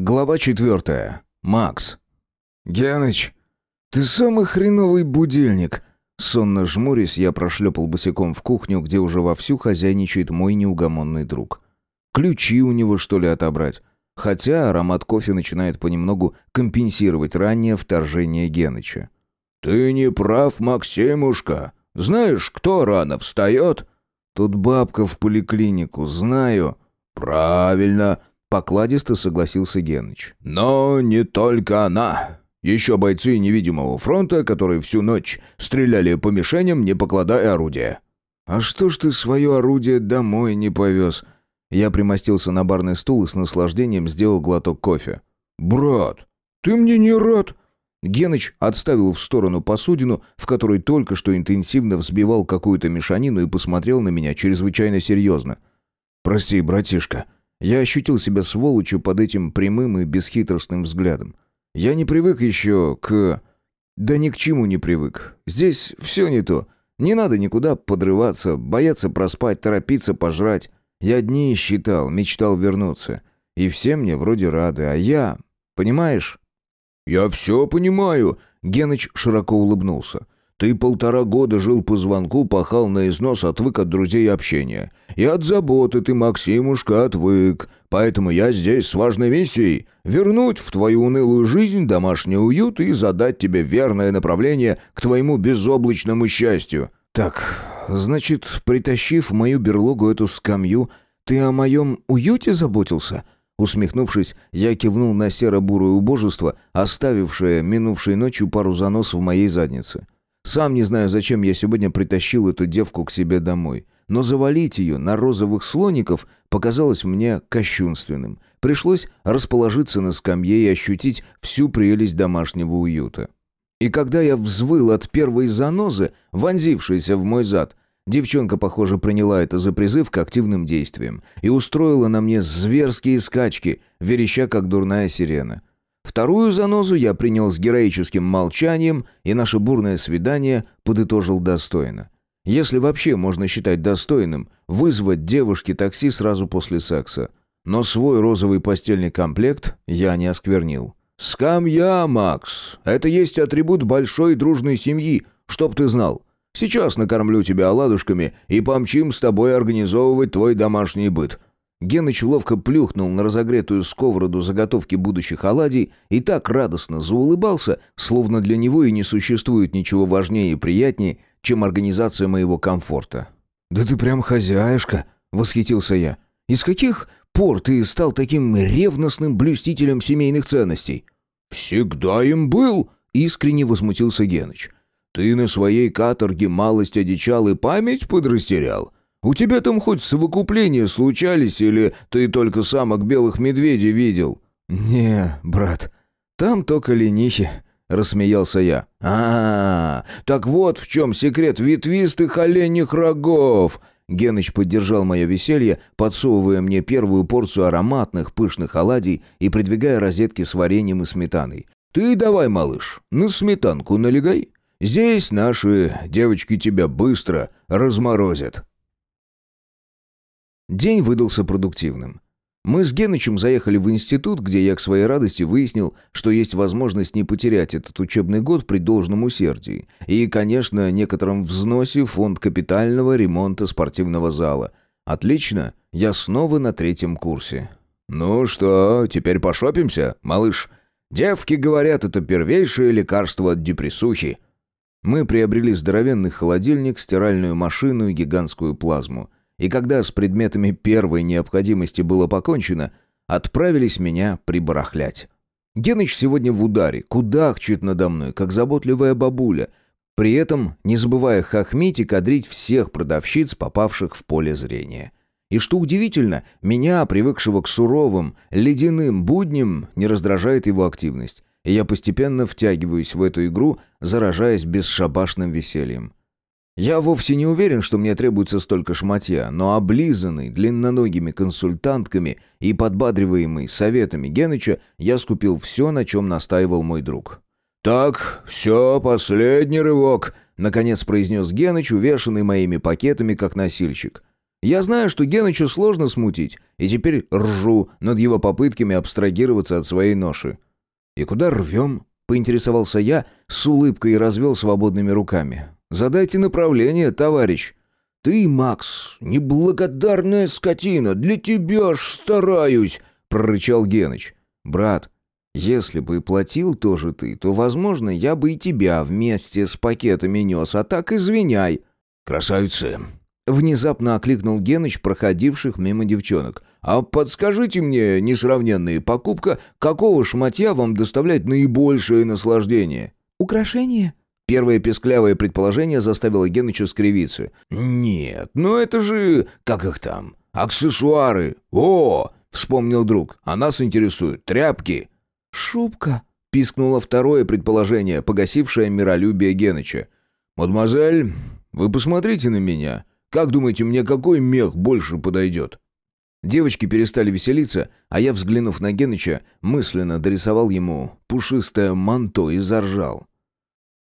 Глава четвертая. Макс. «Геныч, ты самый хреновый будильник!» Сонно жмурясь, я прошлепал босиком в кухню, где уже вовсю хозяйничает мой неугомонный друг. Ключи у него, что ли, отобрать? Хотя аромат кофе начинает понемногу компенсировать раннее вторжение Геныча. «Ты не прав, Максимушка. Знаешь, кто рано встает?» «Тут бабка в поликлинику, знаю». «Правильно», — покладисто согласился Геныч. «Но не только она. Еще бойцы невидимого фронта, которые всю ночь стреляли по мишеням, не покладая орудия». «А что ж ты свое орудие домой не повез?» Я примостился на барный стул и с наслаждением сделал глоток кофе. «Брат, ты мне не рад?» Геныч отставил в сторону посудину, в которой только что интенсивно взбивал какую-то мешанину и посмотрел на меня чрезвычайно серьезно. «Прости, братишка, я ощутил себя сволочью под этим прямым и бесхитростным взглядом. Я не привык еще к... Да ни к чему не привык. Здесь все не то. Не надо никуда подрываться, бояться проспать, торопиться пожрать. Я дни считал, мечтал вернуться. И все мне вроде рады, а я... Понимаешь?» «Я все понимаю», — Геныч широко улыбнулся. «Ты полтора года жил по звонку, пахал на износ, отвык от друзей и общения. И от заботы ты, Максимушка, отвык. Поэтому я здесь с важной миссией — вернуть в твою унылую жизнь домашний уют и задать тебе верное направление к твоему безоблачному счастью». «Так, значит, притащив мою берлогу эту скамью, ты о моем уюте заботился?» Усмехнувшись, я кивнул на серо-бурое убожество, оставившее минувшей ночью пару занос в моей заднице. Сам не знаю, зачем я сегодня притащил эту девку к себе домой. Но завалить ее на розовых слоников показалось мне кощунственным. Пришлось расположиться на скамье и ощутить всю прелесть домашнего уюта. И когда я взвыл от первой занозы, вонзившейся в мой зад, Девчонка, похоже, приняла это за призыв к активным действиям и устроила на мне зверские скачки, вереща как дурная сирена. Вторую занозу я принял с героическим молчанием, и наше бурное свидание подытожил достойно. Если вообще можно считать достойным вызвать девушке такси сразу после секса. Но свой розовый постельный комплект я не осквернил. «Скамья, Макс! Это есть атрибут большой дружной семьи, чтоб ты знал. Сейчас накормлю тебя оладушками и помчим с тобой организовывать твой домашний быт». Геныч ловко плюхнул на разогретую сковороду заготовки будущих оладий и так радостно заулыбался, словно для него и не существует ничего важнее и приятнее, чем организация моего комфорта. «Да ты прям хозяюшка!» — восхитился я. «Из каких пор ты стал таким ревностным блюстителем семейных ценностей?» «Всегда им был!» — искренне возмутился Геныч. Ты на своей каторге малость одичал и память подрастерял? У тебя там хоть совокупления случались, или ты только самок белых медведей видел?» «Не, брат, там только ленихи», — рассмеялся я. а, -а, -а так вот в чем секрет ветвистых оленьих рогов!» Геныч поддержал мое веселье, подсовывая мне первую порцию ароматных пышных оладий и придвигая розетки с вареньем и сметаной. «Ты давай, малыш, на сметанку налегай. Здесь наши девочки тебя быстро разморозят». День выдался продуктивным. Мы с Генычем заехали в институт, где я к своей радости выяснил, что есть возможность не потерять этот учебный год при должном усердии. И, конечно, некотором взносе фонд капитального ремонта спортивного зала. Отлично, я снова на третьем курсе. «Ну что, теперь пошопимся, малыш? Девки говорят, это первейшее лекарство от депрессухи». Мы приобрели здоровенный холодильник, стиральную машину и гигантскую плазму. И когда с предметами первой необходимости было покончено, отправились меня прибарахлять. Геныч сегодня в ударе, кудахчет надо мной, как заботливая бабуля, при этом не забывая хохмить и кадрить всех продавщиц, попавших в поле зрения. И что удивительно, меня, привыкшего к суровым, ледяным будням, не раздражает его активность и я постепенно втягиваюсь в эту игру, заражаясь бесшабашным весельем. Я вовсе не уверен, что мне требуется столько шматья, но облизанный длинноногими консультантками и подбадриваемый советами Геныча, я скупил все, на чем настаивал мой друг. «Так, все, последний рывок», — наконец произнес Геныч, увешанный моими пакетами, как носильщик. Я знаю, что Генычу сложно смутить, и теперь ржу над его попытками абстрагироваться от своей ноши. «И куда рвем?» — поинтересовался я, с улыбкой и развел свободными руками. «Задайте направление, товарищ». «Ты, Макс, неблагодарная скотина, для тебя ж стараюсь!» — прорычал Геныч. «Брат, если бы и платил тоже ты, то, возможно, я бы и тебя вместе с пакетами нес, а так извиняй». «Красавицы!» — внезапно окликнул Геныч проходивших мимо девчонок. «А подскажите мне, несравненные, покупка какого шматья вам доставляет наибольшее наслаждение?» «Украшение?» Первое песклявое предположение заставило Геныча скривиться. «Нет, ну это же... как их там? Аксессуары! О!» — вспомнил друг. «А нас интересуют тряпки!» «Шубка!» — пискнуло второе предположение, погасившее миролюбие Геныча. «Мадемуазель, вы посмотрите на меня. Как думаете, мне какой мех больше подойдет?» Девочки перестали веселиться, а я, взглянув на Геныча, мысленно дорисовал ему пушистое манто и заржал.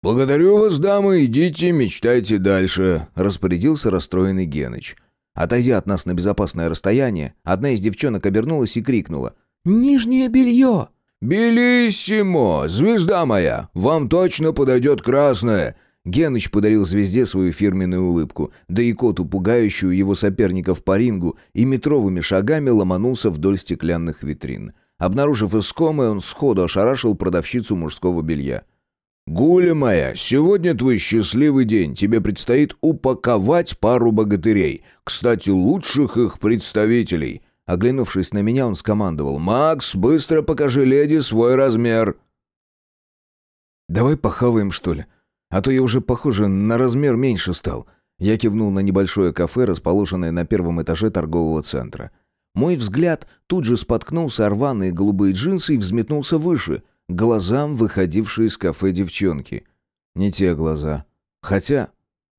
«Благодарю вас, дамы, идите, мечтайте дальше», — распорядился расстроенный Геныч. Отойдя от нас на безопасное расстояние, одна из девчонок обернулась и крикнула. «Нижнее белье!» «Белиссимо! Звезда моя! Вам точно подойдет красное!» Геныч подарил звезде свою фирменную улыбку, да и коту, пугающую его соперников по рингу, и метровыми шагами ломанулся вдоль стеклянных витрин. Обнаружив искомое, он сходу ошарашил продавщицу мужского белья. «Гуля моя, сегодня твой счастливый день. Тебе предстоит упаковать пару богатырей. Кстати, лучших их представителей». Оглянувшись на меня, он скомандовал. «Макс, быстро покажи леди свой размер». «Давай похаваем, что ли? А то я уже, похоже, на размер меньше стал». Я кивнул на небольшое кафе, расположенное на первом этаже торгового центра. Мой взгляд тут же споткнулся о рваные голубые джинсы и взметнулся выше — глазам, выходившие из кафе девчонки. Не те глаза. Хотя,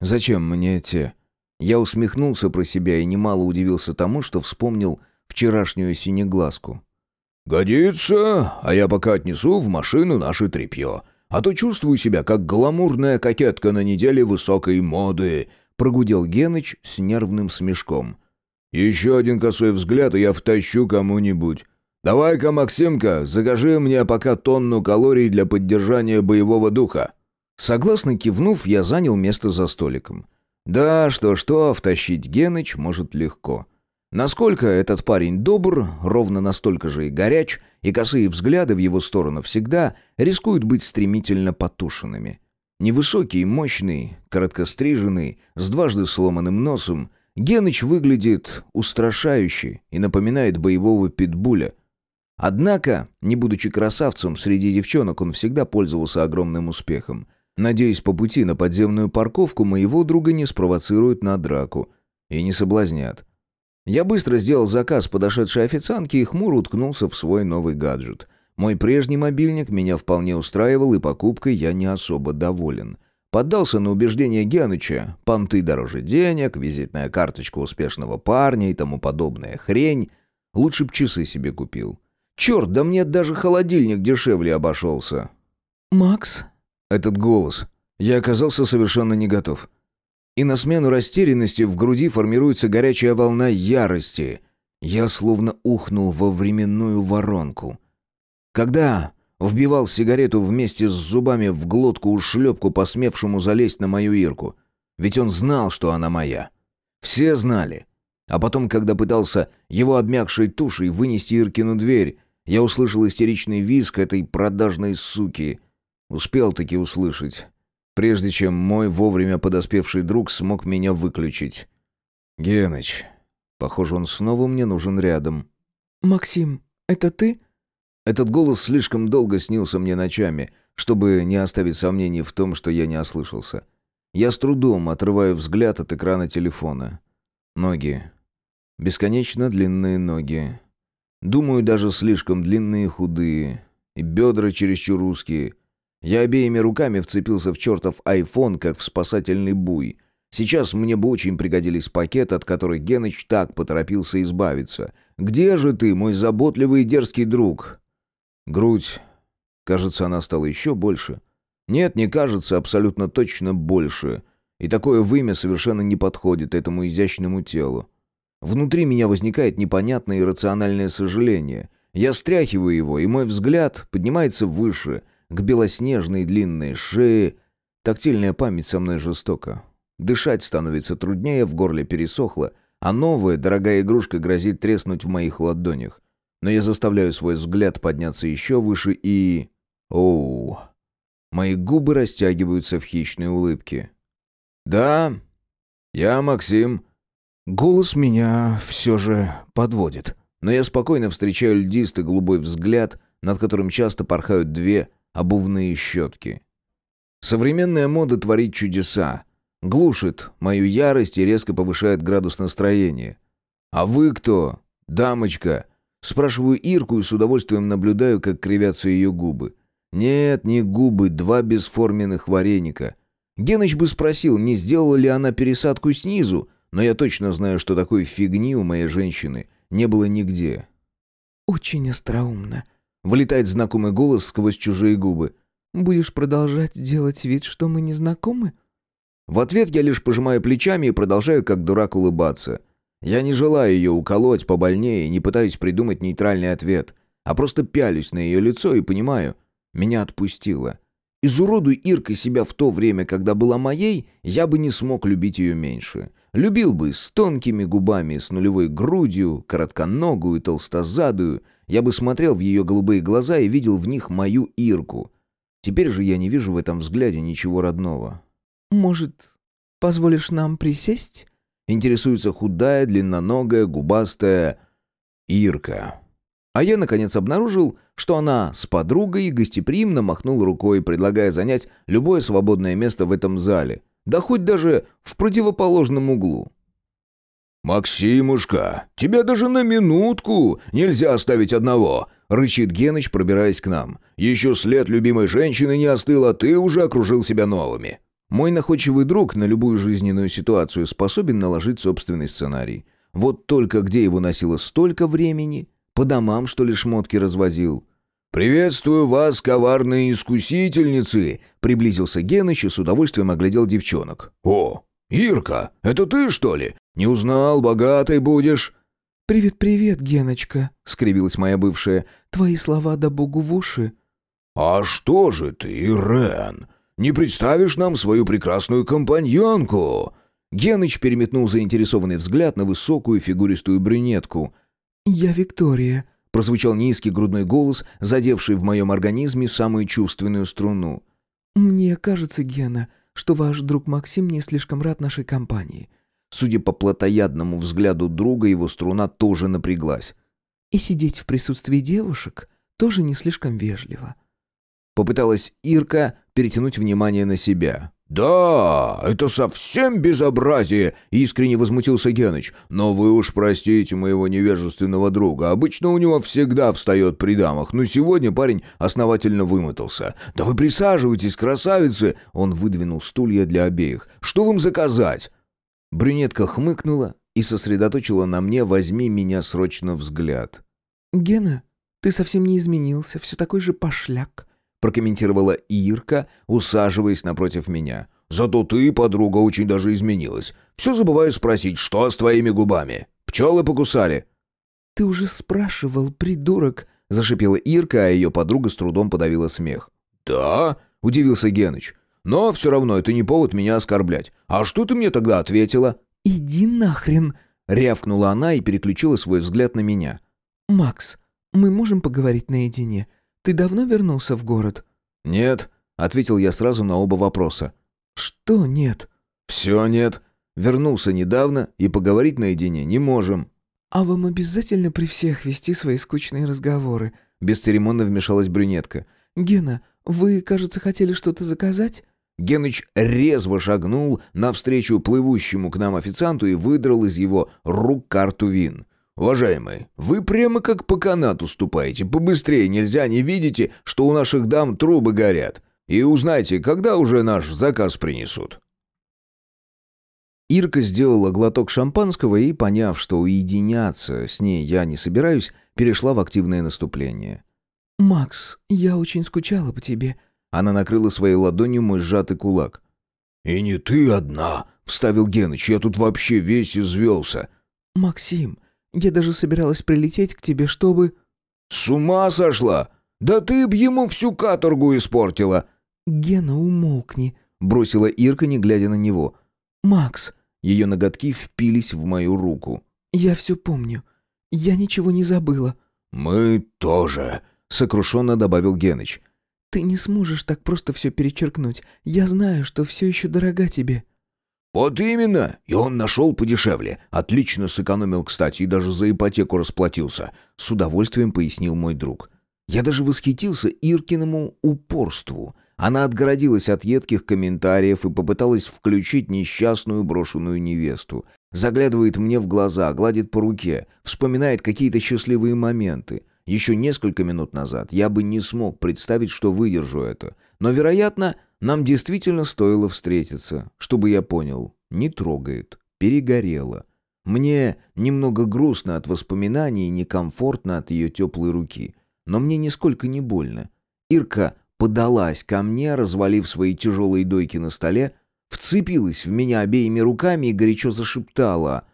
зачем мне те? Я усмехнулся про себя и немало удивился тому, что вспомнил вчерашнюю синеглазку. «Годится, а я пока отнесу в машину наше тряпье. А то чувствую себя, как гламурная кокетка на неделе высокой моды», прогудел Геныч с нервным смешком. «Еще один косой взгляд, и я втащу кому-нибудь. «Давай-ка, Максимка, закажи мне пока тонну калорий для поддержания боевого духа». Согласно кивнув, я занял место за столиком. Да, что-что, втащить Геныч может легко. Насколько этот парень добр, ровно настолько же и горяч, и косые взгляды в его сторону всегда рискуют быть стремительно потушенными. Невысокий, мощный, короткостриженный, с дважды сломанным носом, Геныч выглядит устрашающе и напоминает боевого питбуля — Однако, не будучи красавцем, среди девчонок он всегда пользовался огромным успехом. Надеюсь, по пути на подземную парковку моего друга не спровоцируют на драку и не соблазнят. Я быстро сделал заказ подошедшей официантки и хмуро уткнулся в свой новый гаджет. Мой прежний мобильник меня вполне устраивал, и покупкой я не особо доволен. Поддался на убеждение Геныча, понты дороже денег, визитная карточка успешного парня и тому подобная хрень. Лучше б часы себе купил. Черт, да мне даже холодильник дешевле обошелся. «Макс?» Этот голос. Я оказался совершенно не готов. И на смену растерянности в груди формируется горячая волна ярости. Я словно ухнул во временную воронку. Когда вбивал сигарету вместе с зубами в глотку ушлепку, посмевшему залезть на мою Ирку. Ведь он знал, что она моя. Все знали. А потом, когда пытался его обмякшей тушей вынести Иркину дверь, я услышал истеричный визг этой продажной суки. Успел таки услышать, прежде чем мой вовремя подоспевший друг смог меня выключить. «Геныч, похоже, он снова мне нужен рядом». «Максим, это ты?» Этот голос слишком долго снился мне ночами, чтобы не оставить сомнений в том, что я не ослышался. Я с трудом отрываю взгляд от экрана телефона. Ноги. Бесконечно длинные ноги. Думаю, даже слишком длинные и худые. И бедра чересчур узкие. Я обеими руками вцепился в чертов айфон, как в спасательный буй. Сейчас мне бы очень пригодились пакет, от которых Геныч так поторопился избавиться. «Где же ты, мой заботливый и дерзкий друг?» Грудь. Кажется, она стала еще больше. Нет, не кажется, абсолютно точно больше. И такое вымя совершенно не подходит этому изящному телу. Внутри меня возникает непонятное иррациональное сожаление. Я стряхиваю его, и мой взгляд поднимается выше, к белоснежной длинной шее. Тактильная память со мной жестока. Дышать становится труднее, в горле пересохло, а новая, дорогая игрушка грозит треснуть в моих ладонях. Но я заставляю свой взгляд подняться еще выше и... Оу... Мои губы растягиваются в хищной улыбке. «Да, я Максим». Голос меня все же подводит. Но я спокойно встречаю льдистый голубой взгляд, над которым часто порхают две обувные щетки. Современная мода творит чудеса. Глушит мою ярость и резко повышает градус настроения. «А вы кто? Дамочка?» Спрашиваю Ирку и с удовольствием наблюдаю, как кривятся ее губы. Нет, не губы, два бесформенных вареника. Геныч бы спросил, не сделала ли она пересадку снизу, но я точно знаю, что такой фигни у моей женщины не было нигде. «Очень остроумно», — влетает знакомый голос сквозь чужие губы. «Будешь продолжать делать вид, что мы не знакомы?» В ответ я лишь пожимаю плечами и продолжаю как дурак улыбаться. Я не желаю ее уколоть побольнее и не пытаюсь придумать нейтральный ответ, а просто пялюсь на ее лицо и понимаю, меня отпустило. Изуродуй Ирка себя в то время, когда была моей, я бы не смог любить ее меньше. Любил бы с тонкими губами, с нулевой грудью, коротконогую, толстозадую. Я бы смотрел в ее голубые глаза и видел в них мою Ирку. Теперь же я не вижу в этом взгляде ничего родного. «Может, позволишь нам присесть?» Интересуется худая, длинноногая, губастая Ирка. А я, наконец, обнаружил, что она с подругой гостеприимно махнул рукой, предлагая занять любое свободное место в этом зале. Да хоть даже в противоположном углу. «Максимушка, тебя даже на минутку нельзя оставить одного!» — рычит Геныч, пробираясь к нам. «Еще след любимой женщины не остыл, а ты уже окружил себя новыми. Мой находчивый друг на любую жизненную ситуацию способен наложить собственный сценарий. Вот только где его носило столько времени? По домам, что ли, шмотки развозил? «Приветствую вас, коварные искусительницы!» Приблизился Геныч и с удовольствием оглядел девчонок. «О, Ирка, это ты, что ли? Не узнал, богатой будешь?» «Привет-привет, Геночка», — скривилась моя бывшая. «Твои слова да богу в уши». «А что же ты, Ирен? Не представишь нам свою прекрасную компаньонку?» Геныч переметнул заинтересованный взгляд на высокую фигуристую брюнетку. «Я Виктория», — прозвучал низкий грудной голос, задевший в моем организме самую чувственную струну. «Мне кажется, Гена, что ваш друг Максим не слишком рад нашей компании». Судя по плотоядному взгляду друга, его струна тоже напряглась. «И сидеть в присутствии девушек тоже не слишком вежливо». Попыталась Ирка перетянуть внимание на себя. «Да, это совсем безобразие!» — искренне возмутился Геныч. «Но вы уж простите моего невежественного друга. Обычно у него всегда встает при дамах, но сегодня парень основательно вымотался. Да вы присаживайтесь, красавицы!» Он выдвинул стулья для обеих. «Что вам заказать?» Брюнетка хмыкнула и сосредоточила на мне «возьми меня срочно взгляд». «Гена, ты совсем не изменился, все такой же пошляк», прокомментировала Ирка, усаживаясь напротив меня. «Зато ты, подруга, очень даже изменилась. Все забываю спросить, что с твоими губами? Пчелы покусали?» «Ты уже спрашивал, придурок», — зашипела Ирка, а ее подруга с трудом подавила смех. «Да?» — удивился Геныч. «Но все равно это не повод меня оскорблять. А что ты мне тогда ответила?» «Иди нахрен!» — рявкнула она и переключила свой взгляд на меня. «Макс, мы можем поговорить наедине? Ты давно вернулся в город?» «Нет», — ответил я сразу на оба вопроса. «Что нет?» «Все нет. Вернулся недавно и поговорить наедине не можем». «А вам обязательно при всех вести свои скучные разговоры?» Бесцеремонно вмешалась брюнетка. «Гена, вы, кажется, хотели что-то заказать?» Геныч резво шагнул навстречу плывущему к нам официанту и выдрал из его рук карту вин. «Уважаемый, вы прямо как по канату ступаете. Побыстрее нельзя, не видите, что у наших дам трубы горят. И узнайте, когда уже наш заказ принесут». Ирка сделала глоток шампанского и, поняв, что уединяться с ней я не собираюсь, перешла в активное наступление. «Макс, я очень скучала по тебе». Она накрыла своей ладонью мой сжатый кулак. «И не ты одна», — вставил Геныч, — «я тут вообще весь извелся». «Максим, я даже собиралась прилететь к тебе, чтобы...» «С ума сошла! Да ты б ему всю каторгу испортила!» «Гена, умолкни!» — бросила Ирка, не глядя на него. «Макс!» Ее ноготки впились в мою руку. «Я все помню. Я ничего не забыла». «Мы тоже», — сокрушенно добавил Геныч. «Ты не сможешь так просто все перечеркнуть. Я знаю, что все еще дорога тебе». «Вот именно! И он нашел подешевле. Отлично сэкономил, кстати, и даже за ипотеку расплатился», — с удовольствием пояснил мой друг. Я даже восхитился Иркиному упорству. Она отгородилась от едких комментариев и попыталась включить несчастную брошенную невесту. Заглядывает мне в глаза, гладит по руке, вспоминает какие-то счастливые моменты. Еще несколько минут назад я бы не смог представить, что выдержу это. Но, вероятно, нам действительно стоило встретиться, чтобы я понял. Не трогает, перегорело. Мне немного грустно от воспоминаний и некомфортно от ее теплой руки. Но мне нисколько не больно. Ирка подалась ко мне, развалив свои тяжелые дойки на столе, вцепилась в меня обеими руками и горячо зашептала.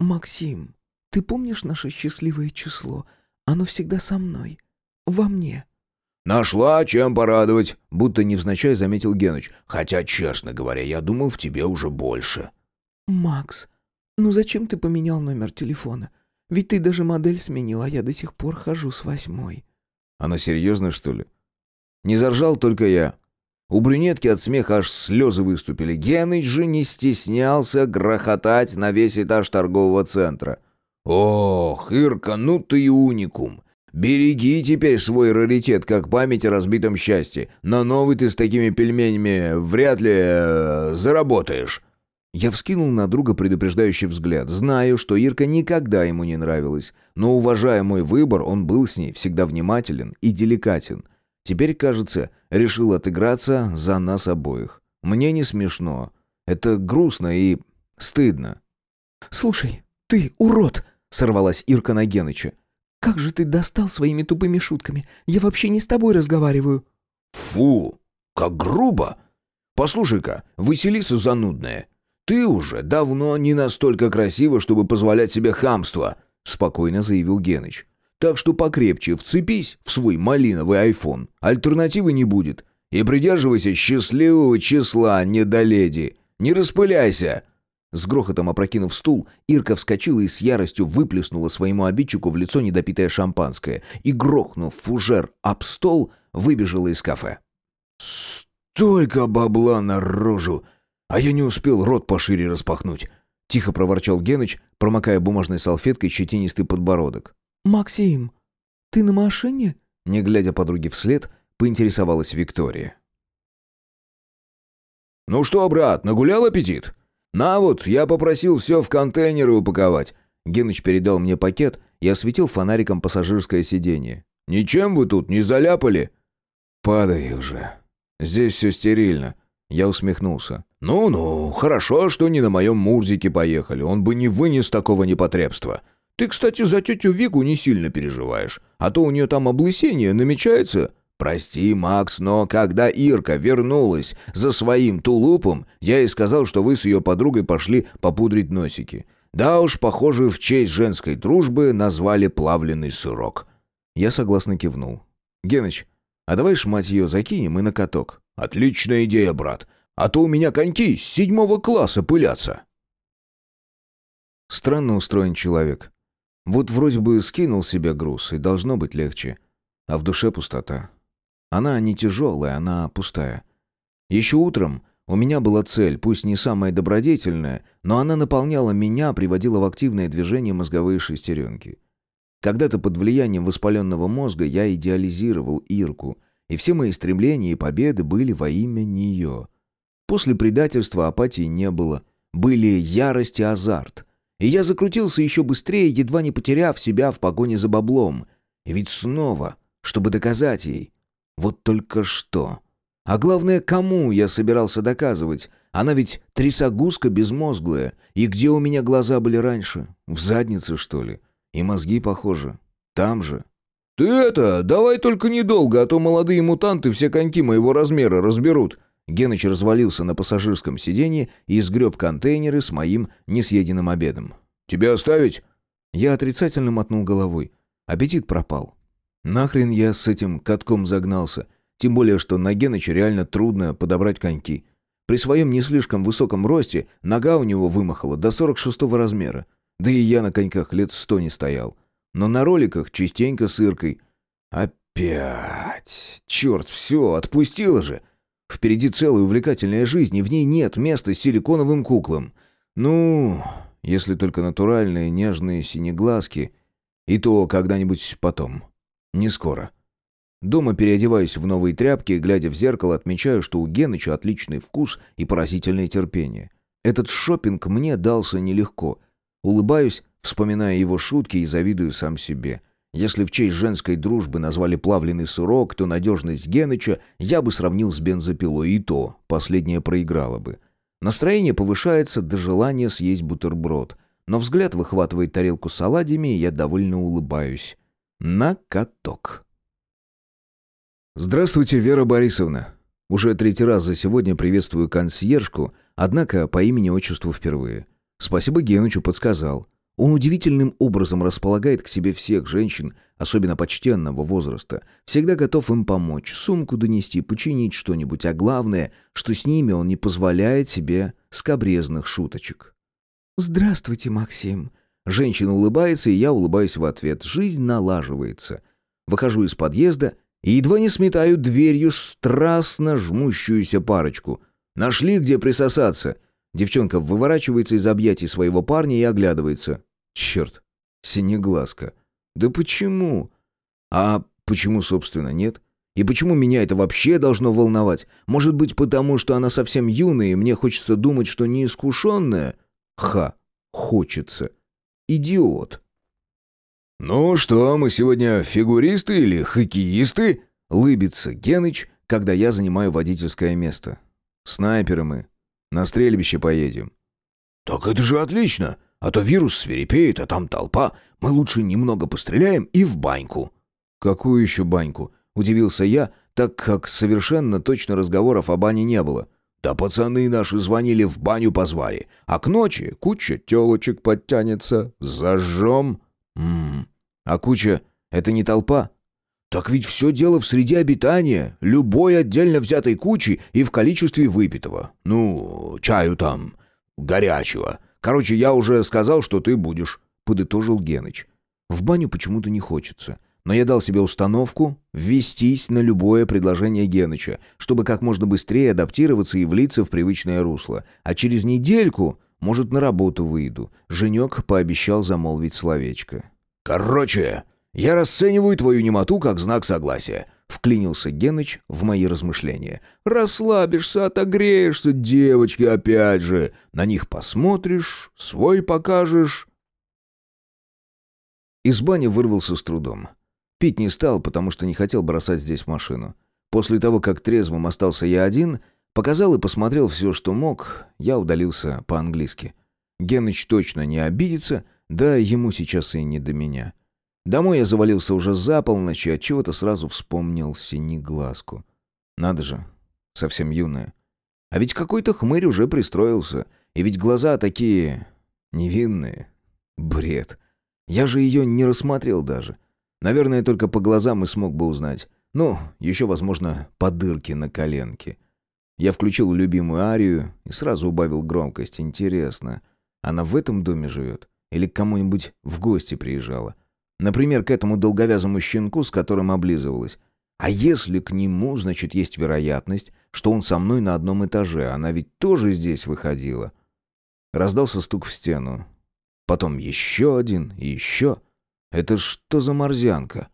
«Максим, ты помнишь наше счастливое число? Оно всегда со мной. Во мне». «Нашла, чем порадовать», — будто невзначай заметил Геныч. «Хотя, честно говоря, я думал, в тебе уже больше». «Макс, ну зачем ты поменял номер телефона? Ведь ты даже модель сменил, а я до сих пор хожу с восьмой». «Она серьезно, что ли?» Не заржал только я. У брюнетки от смеха аж слезы выступили. Геныч же не стеснялся грохотать на весь этаж торгового центра. «Ох, Ирка, ну ты и уникум. Береги теперь свой раритет, как память о разбитом счастье. На новый ты с такими пельменями вряд ли э, заработаешь». Я вскинул на друга предупреждающий взгляд. Знаю, что Ирка никогда ему не нравилась, но, уважая мой выбор, он был с ней всегда внимателен и деликатен. Теперь, кажется, решил отыграться за нас обоих. Мне не смешно. Это грустно и стыдно. «Слушай, ты урод!» — сорвалась Ирка на Геныча. «Как же ты достал своими тупыми шутками? Я вообще не с тобой разговариваю». «Фу, как грубо! Послушай-ка, Василиса занудная. Ты уже давно не настолько красива, чтобы позволять себе хамство», — спокойно заявил Геныч. «Так что покрепче вцепись в свой малиновый айфон. Альтернативы не будет. И придерживайся счастливого числа, недоледи. Не распыляйся!» С грохотом опрокинув стул, Ирка вскочила и с яростью выплеснула своему обидчику в лицо недопитое шампанское и, грохнув фужер об стол, выбежала из кафе. «Столько бабла на рожу! А я не успел рот пошире распахнуть!» Тихо проворчал Геныч, промокая бумажной салфеткой щетинистый подбородок. «Максим, ты на машине?» Не глядя подруге вслед, поинтересовалась Виктория. «Ну что, брат, нагулял аппетит?» «На вот, я попросил все в контейнеры упаковать». Геныч передал мне пакет и осветил фонариком пассажирское сиденье. «Ничем вы тут не заляпали?» «Падай уже. Здесь все стерильно». Я усмехнулся. «Ну-ну, хорошо, что не на моем Мурзике поехали. Он бы не вынес такого непотребства. Ты, кстати, за тетю Вику не сильно переживаешь. А то у нее там облысение намечается. «Прости, Макс, но когда Ирка вернулась за своим тулупом, я ей сказал, что вы с ее подругой пошли попудрить носики. Да уж, похоже, в честь женской дружбы назвали плавленый сырок». Я согласно кивнул. «Геныч, а давай ж, мать ее, закинем и на каток». «Отличная идея, брат. А то у меня коньки с седьмого класса пылятся». Странно устроен человек. Вот вроде бы скинул себе груз, и должно быть легче. А в душе пустота. Она не тяжелая, она пустая. Еще утром у меня была цель, пусть не самая добродетельная, но она наполняла меня, приводила в активное движение мозговые шестеренки. Когда-то под влиянием воспаленного мозга я идеализировал Ирку, и все мои стремления и победы были во имя нее. После предательства апатии не было. Были ярость и азарт. И я закрутился еще быстрее, едва не потеряв себя в погоне за баблом. И ведь снова, чтобы доказать ей, вот только что. А главное, кому я собирался доказывать? Она ведь трясогузка безмозглая. И где у меня глаза были раньше? В заднице, что ли? И мозги, похоже. Там же. «Ты это, давай только недолго, а то молодые мутанты все коньки моего размера разберут». Геныч развалился на пассажирском сиденье и сгреб контейнеры с моим несъеденным обедом. Тебе оставить?» Я отрицательно мотнул головой. Аппетит пропал. Нахрен я с этим катком загнался. Тем более, что на Геныча реально трудно подобрать коньки. При своем не слишком высоком росте нога у него вымахала до 46-го размера. Да и я на коньках лет сто не стоял. Но на роликах частенько с Иркой. Опять. Черт, все, отпустила же. Впереди целая увлекательная жизнь, и в ней нет места силиконовым куклам. Ну, если только натуральные нежные синеглазки. И то когда-нибудь потом. Не скоро. Дома переодеваюсь в новые тряпки и, глядя в зеркало, отмечаю, что у Геныча отличный вкус и поразительное терпение. Этот шопинг мне дался нелегко. Улыбаюсь, вспоминая его шутки и завидую сам себе. Если в честь женской дружбы назвали плавленый сырок, то надежность Геныча я бы сравнил с бензопилой, и то последнее проиграло бы. Настроение повышается до желания съесть бутерброд. Но взгляд выхватывает тарелку с оладьями, и я довольно улыбаюсь. На каток. «Здравствуйте, Вера Борисовна. Уже третий раз за сегодня приветствую консьержку, однако по имени-отчеству впервые. Спасибо Генычу подсказал. Он удивительным образом располагает к себе всех женщин, особенно почтенного возраста. Всегда готов им помочь, сумку донести, починить что-нибудь, а главное, что с ними он не позволяет себе скобрезных шуточек. «Здравствуйте, Максим». Женщина улыбается, и я улыбаюсь в ответ. Жизнь налаживается. Выхожу из подъезда и едва не сметаю дверью страстно жмущуюся парочку. Нашли, где присосаться. Девчонка выворачивается из объятий своего парня и оглядывается. Черт, синеглазка. Да почему? А почему, собственно, нет? И почему меня это вообще должно волновать? Может быть, потому что она совсем юная, и мне хочется думать, что неискушенная? Ха, хочется. Идиот. «Ну что, мы сегодня фигуристы или хоккеисты?» — лыбится Геныч, когда я занимаю водительское место. «Снайперы мы. На стрельбище поедем». «Так это же отлично! А то вирус свирепеет, а там толпа. Мы лучше немного постреляем и в баньку». «Какую еще баньку?» — удивился я, так как совершенно точно разговоров о бане не было. «Да пацаны наши звонили, в баню позвали. А к ночи куча телочек подтянется. Зажжем». «Ммм, а куча — это не толпа? Так ведь все дело в среде обитания, любой отдельно взятой кучи и в количестве выпитого. Ну, чаю там, горячего. Короче, я уже сказал, что ты будешь, подытожил Геныч. В баню почему-то не хочется. Но я дал себе установку ввестись на любое предложение Геныча, чтобы как можно быстрее адаптироваться и влиться в привычное русло. А через недельку, может, на работу выйду. Женек пообещал замолвить словечко. «Короче, я расцениваю твою немоту как знак согласия», — вклинился Геныч в мои размышления. «Расслабишься, отогреешься, девочки, опять же. На них посмотришь, свой покажешь». Из бани вырвался с трудом. Пить не стал, потому что не хотел бросать здесь машину. После того, как трезвым остался я один, показал и посмотрел все, что мог, я удалился по-английски. Геныч точно не обидится, да, ему сейчас и не до меня. Домой я завалился уже за полночь, и отчего-то сразу вспомнил синеглазку. Надо же, совсем юная. А ведь какой-то хмырь уже пристроился. И ведь глаза такие... невинные. Бред. Я же ее не рассмотрел даже. Наверное, только по глазам и смог бы узнать. Ну, еще, возможно, по дырке на коленке. Я включил любимую арию и сразу убавил громкость. Интересно, она в этом доме живет? Или к кому-нибудь в гости приезжала. Например, к этому долговязому щенку, с которым облизывалась. А если к нему, значит, есть вероятность, что он со мной на одном этаже. Она ведь тоже здесь выходила. Раздался стук в стену. Потом еще один и еще. Это что за морзянка?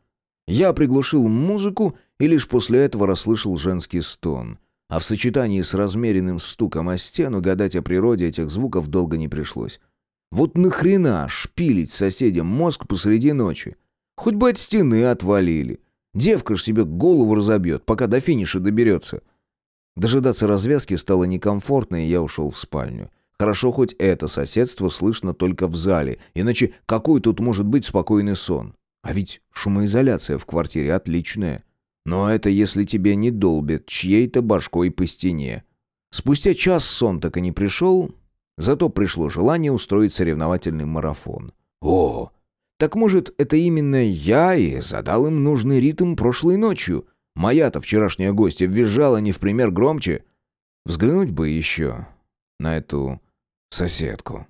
Я приглушил музыку и лишь после этого расслышал женский стон. А в сочетании с размеренным стуком о стену гадать о природе этих звуков долго не пришлось. Вот нахрена шпилить соседям мозг посреди ночи? Хоть бы от стены отвалили. Девка ж себе голову разобьет, пока до финиша доберется. Дожидаться развязки стало некомфортно, и я ушел в спальню. Хорошо, хоть это соседство слышно только в зале, иначе какой тут может быть спокойный сон? А ведь шумоизоляция в квартире отличная. Но это если тебе не долбит чьей-то башкой по стене. Спустя час сон так и не пришел, Зато пришло желание устроить соревновательный марафон. О, так может, это именно я и задал им нужный ритм прошлой ночью? Моя-то вчерашняя гостья визжала не в пример громче. Взглянуть бы еще на эту соседку.